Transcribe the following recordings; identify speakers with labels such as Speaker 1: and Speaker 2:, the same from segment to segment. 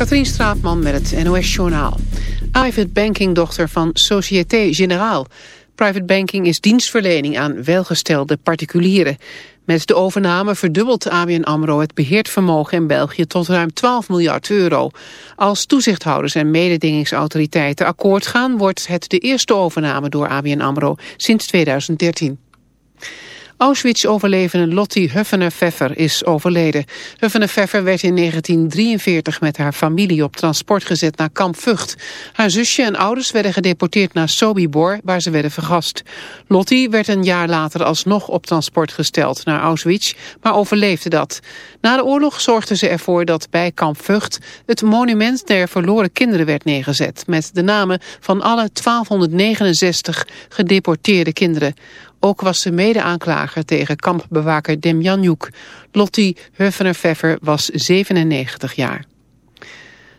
Speaker 1: Katrien Straatman met het NOS Journaal. Private banking dochter van Société Générale. Private banking is dienstverlening aan welgestelde particulieren. Met de overname verdubbelt ABN AMRO het beheerd vermogen in België tot ruim 12 miljard euro. Als toezichthouders en mededingingsautoriteiten akkoord gaan... wordt het de eerste overname door ABN AMRO sinds 2013. Auschwitz-overlevende Lottie Huffener-Pfeffer is overleden. Huffener-Pfeffer werd in 1943 met haar familie op transport gezet naar kamp Vught. Haar zusje en ouders werden gedeporteerd naar Sobibor, waar ze werden vergast. Lottie werd een jaar later alsnog op transport gesteld naar Auschwitz, maar overleefde dat. Na de oorlog zorgde ze ervoor dat bij kamp Vught het monument der verloren kinderen werd neergezet, met de namen van alle 1269 gedeporteerde kinderen. Ook was ze mede-aanklager tegen kampbewaker Demjanjuk. Lottie Huffener-Pfeffer was 97 jaar.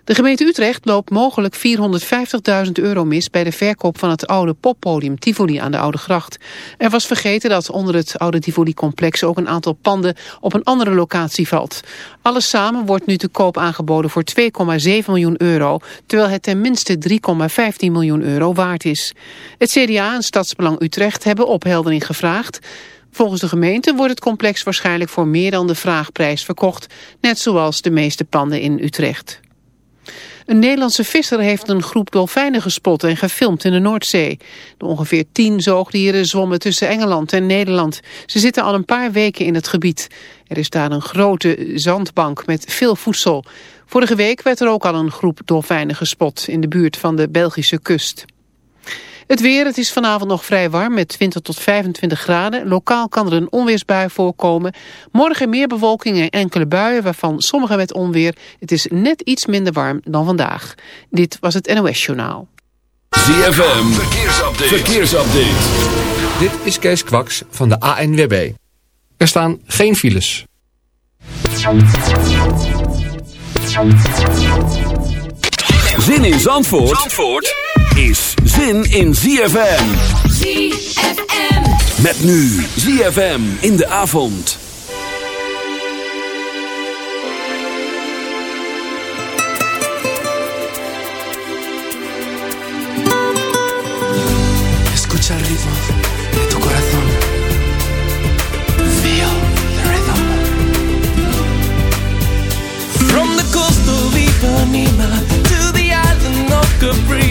Speaker 1: De gemeente Utrecht loopt mogelijk 450.000 euro mis bij de verkoop van het oude poppodium Tivoli aan de Oude Gracht. Er was vergeten dat onder het oude Tivoli-complex ook een aantal panden op een andere locatie valt. Alles samen wordt nu te koop aangeboden voor 2,7 miljoen euro, terwijl het tenminste 3,15 miljoen euro waard is. Het CDA en Stadsbelang Utrecht hebben opheldering gevraagd. Volgens de gemeente wordt het complex waarschijnlijk voor meer dan de vraagprijs verkocht, net zoals de meeste panden in Utrecht. Een Nederlandse visser heeft een groep dolfijnen gespot en gefilmd in de Noordzee. De ongeveer tien zoogdieren zwommen tussen Engeland en Nederland. Ze zitten al een paar weken in het gebied. Er is daar een grote zandbank met veel voedsel. Vorige week werd er ook al een groep dolfijnen gespot in de buurt van de Belgische kust. Het weer, het is vanavond nog vrij warm met 20 tot 25 graden. Lokaal kan er een onweersbui voorkomen. Morgen meer bewolking en enkele buien, waarvan sommige met onweer. Het is net iets minder warm dan vandaag. Dit was het NOS Journaal.
Speaker 2: ZFM, verkeersupdate. verkeersupdate.
Speaker 3: Dit is Kees Kwaks van de ANWB. Er staan geen files.
Speaker 2: Zin in Zandvoort? Zandvoort? Is zin in ZFM.
Speaker 4: ZFM.
Speaker 2: Met nu ZFM in de avond.
Speaker 5: Escucha el ritmo de tu corazón. Feel the rhythm. From the coast of Ipanema to the island of Capri.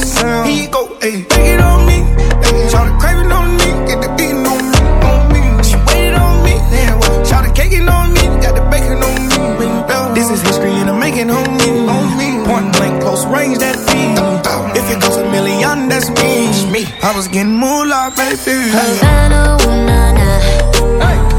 Speaker 6: sound. He go, ayy, take it on me. Ayy, try to crave on me. Get the beating on me, on me. She waited on me. Damn, what? try to cake on me. Got the bacon on me. This is history and I'm making on me. On me. Point blank, close range, that thing. If it goes a million, that's me. me. I was getting moolah, baby.
Speaker 7: Havana, ooh,
Speaker 8: na, na. Hey.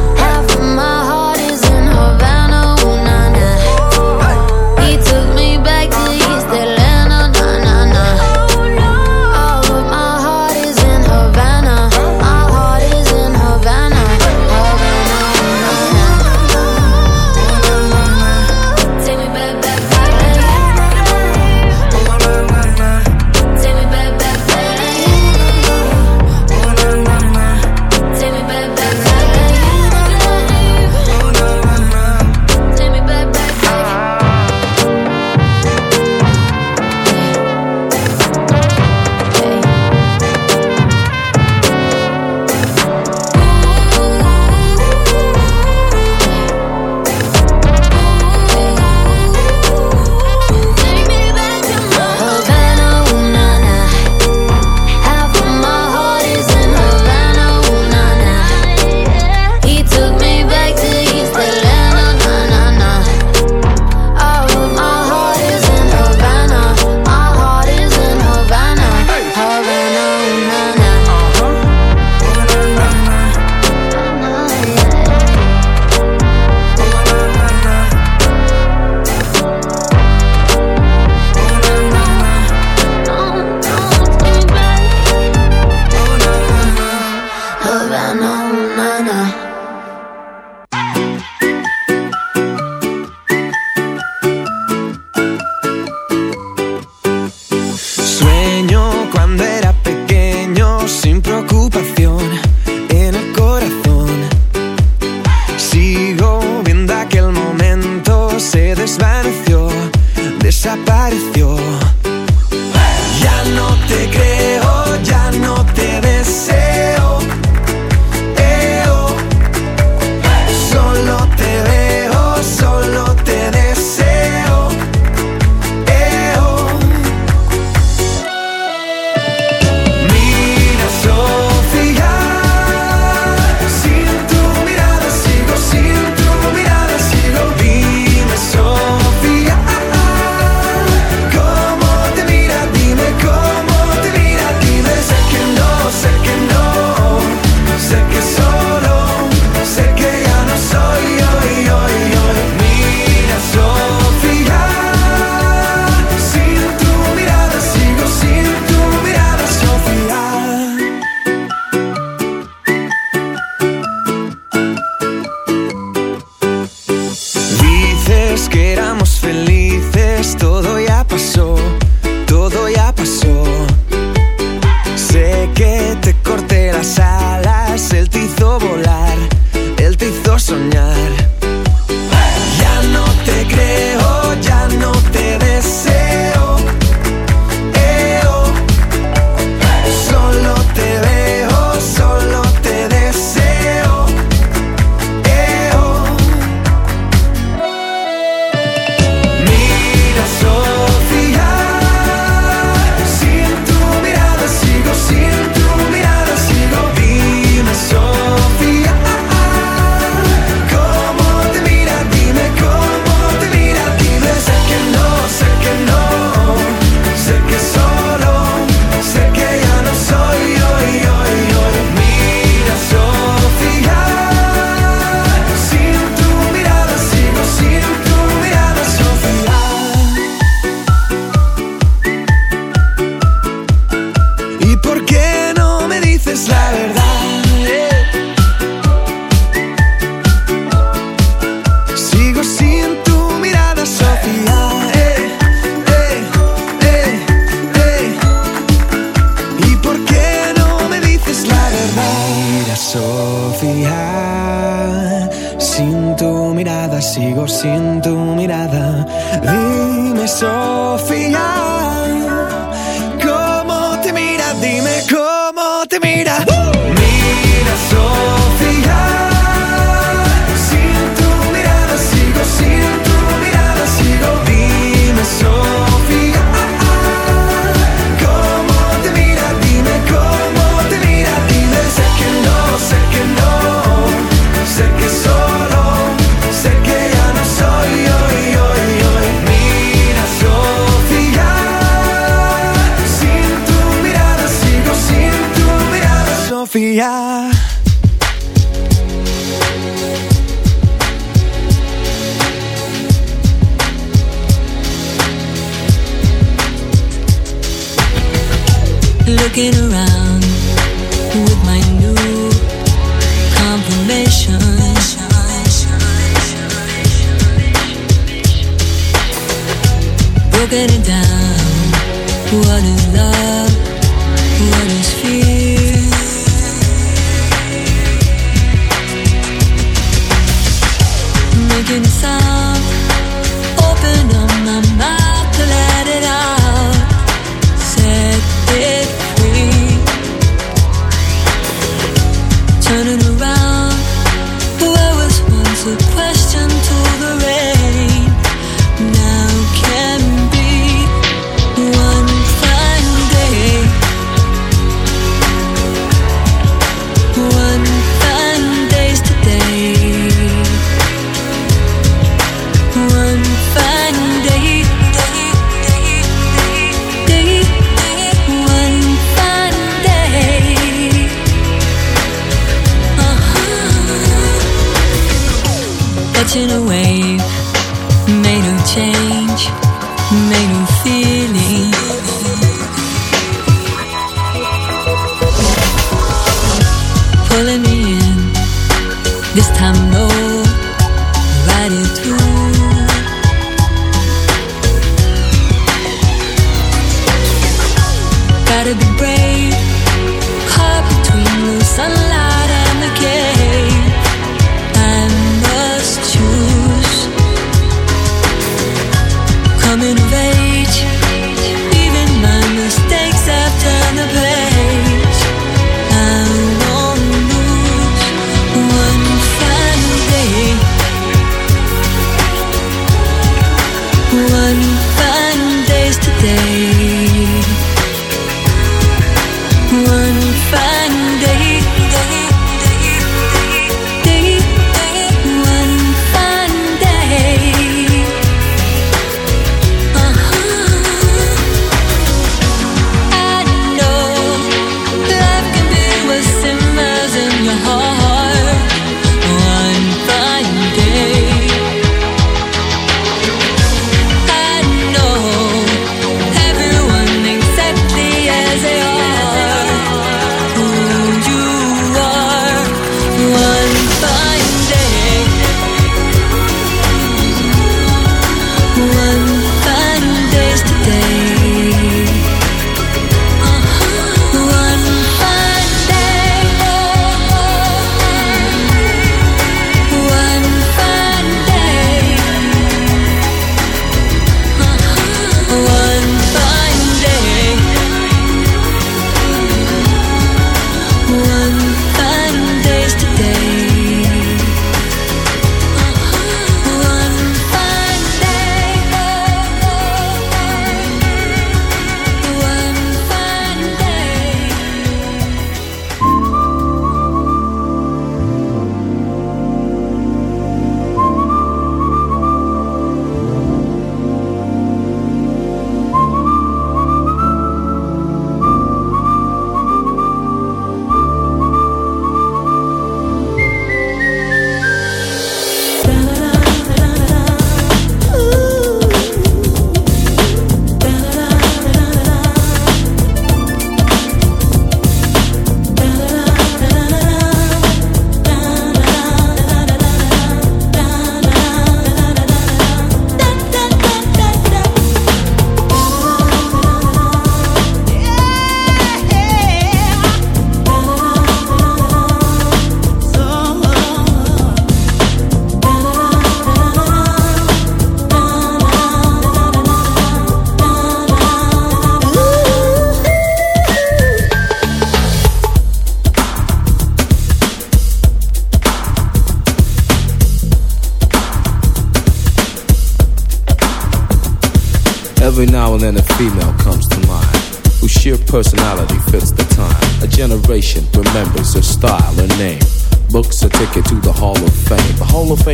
Speaker 8: It down. What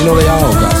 Speaker 9: You know they all got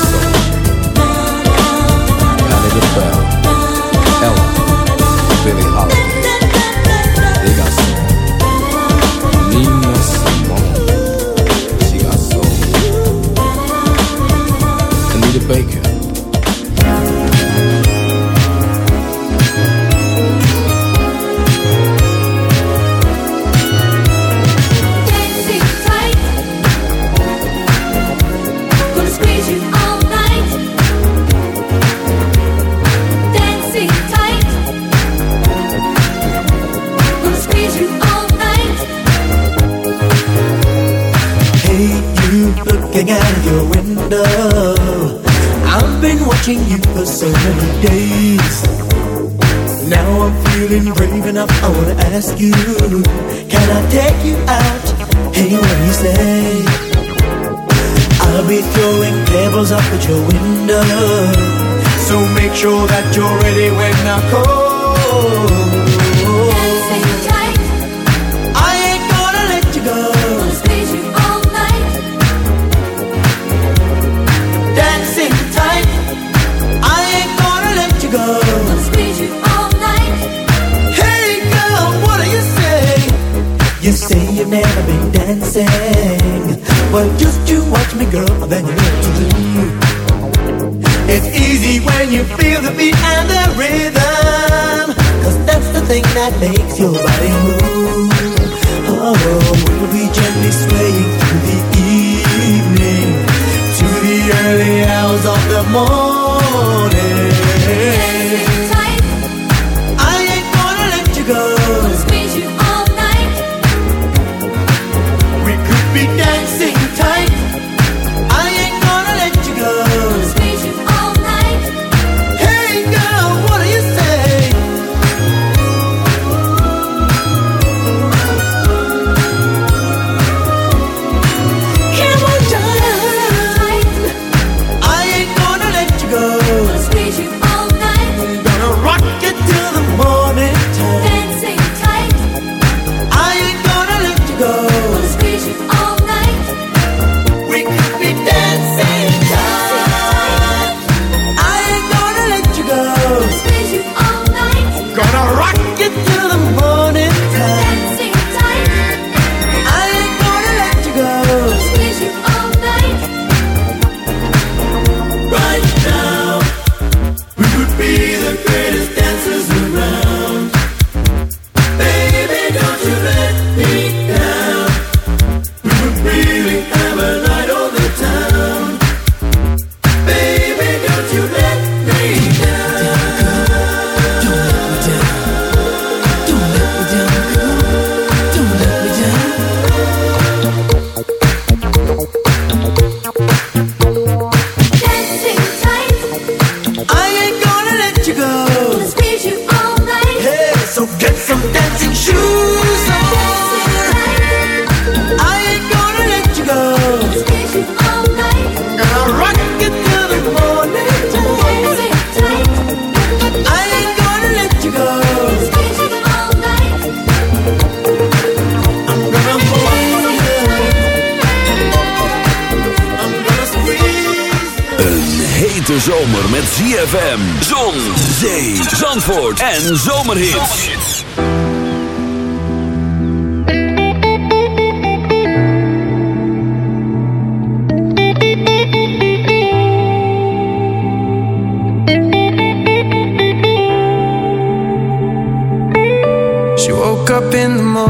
Speaker 2: hete zomer met ZFM, zon, zee, zandvoort en zomerhits.
Speaker 5: She woke up in the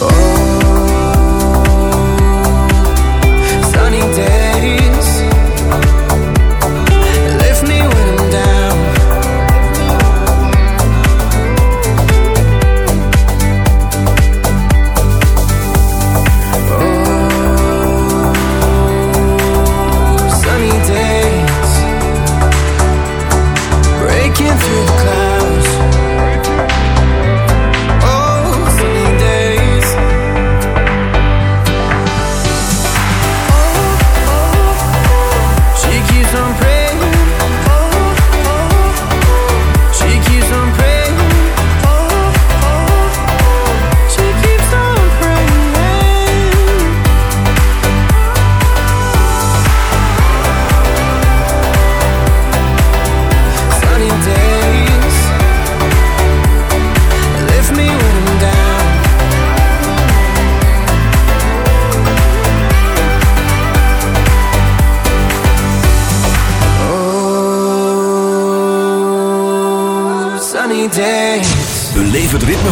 Speaker 5: Oh,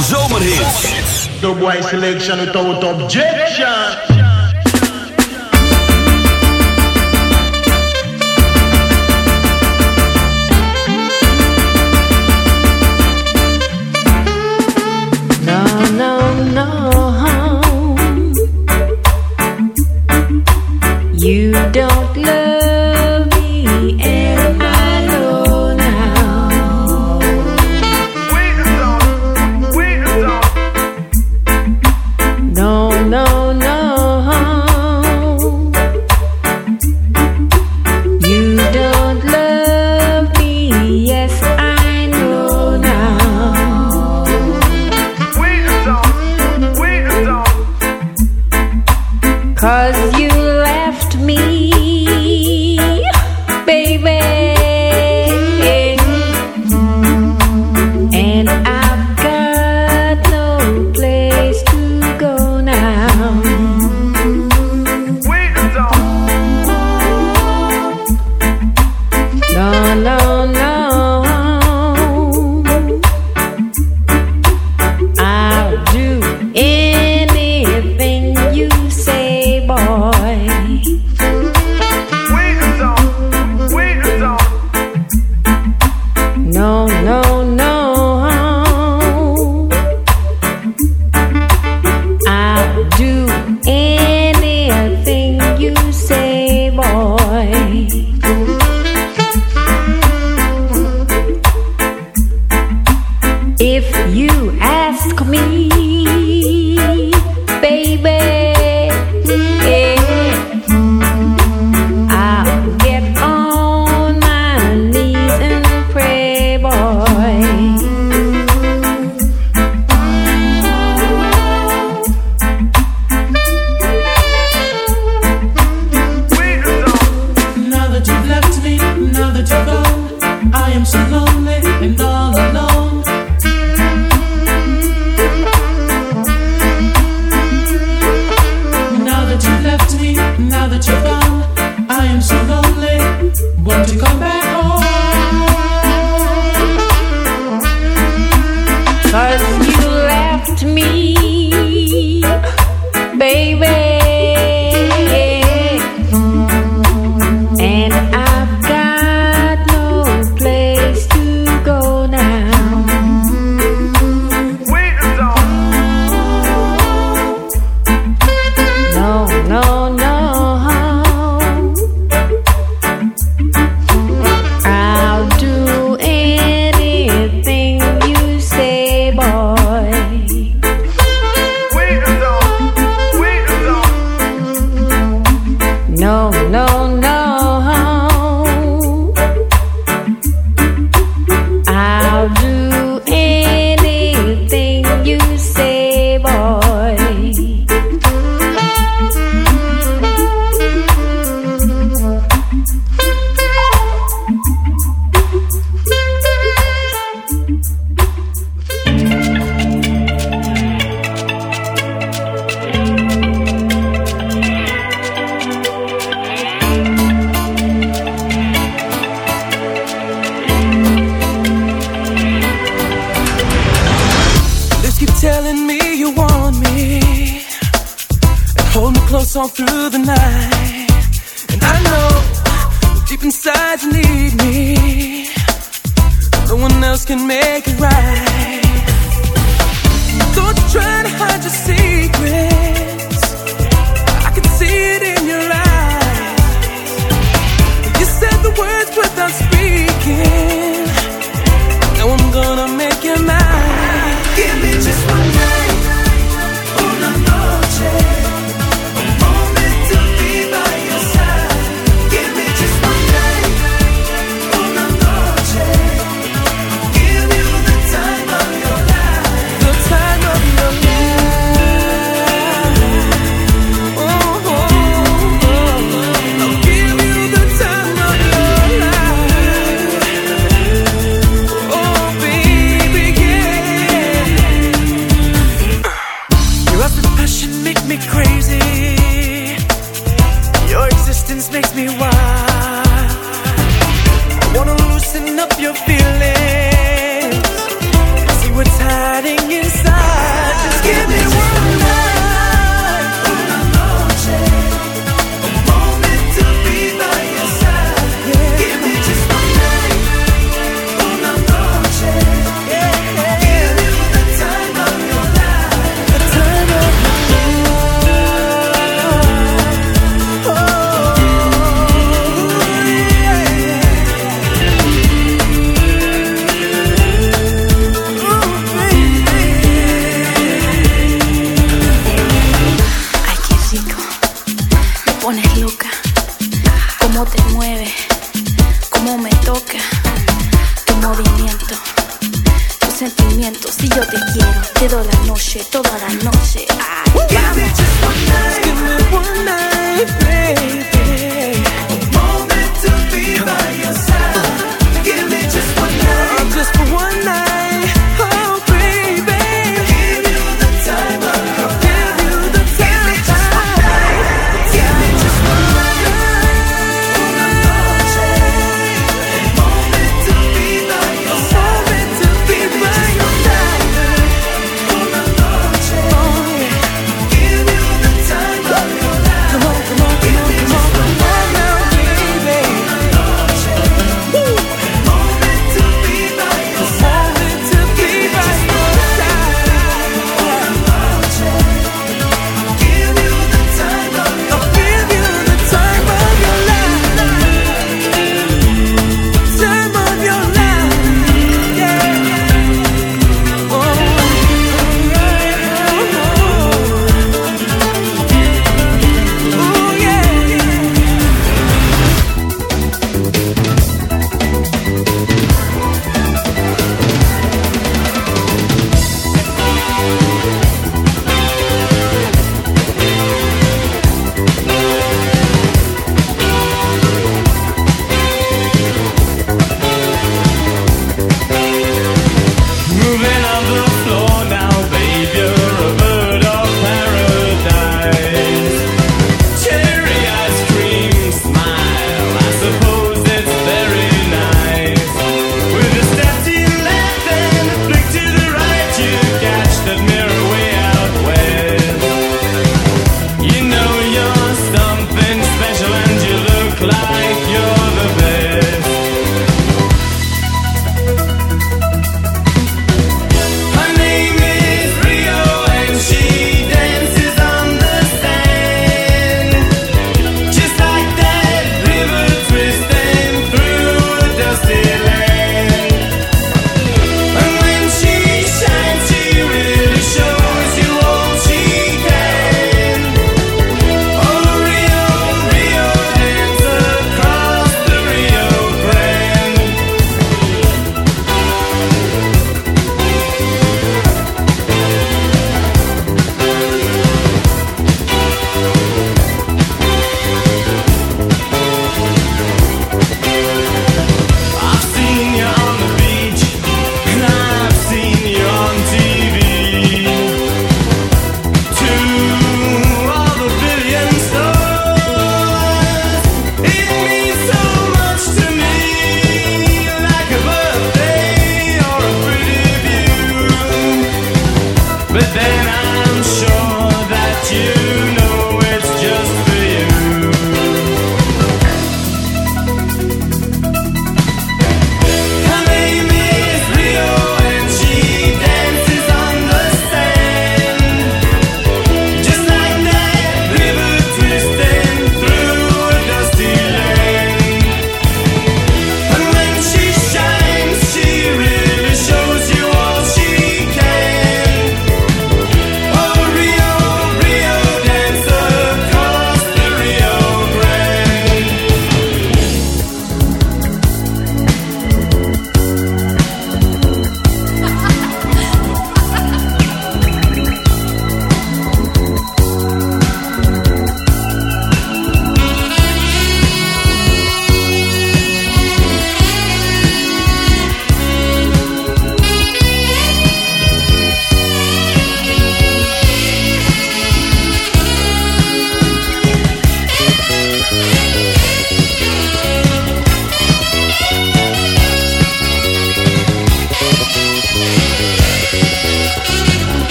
Speaker 2: zomerhits.
Speaker 10: The boy selection without objection.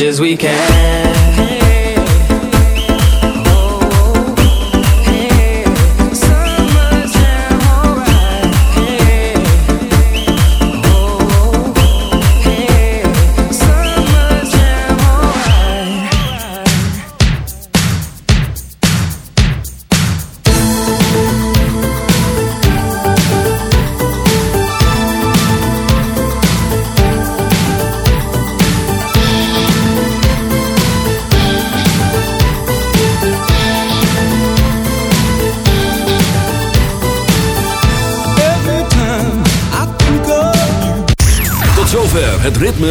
Speaker 5: much as we can.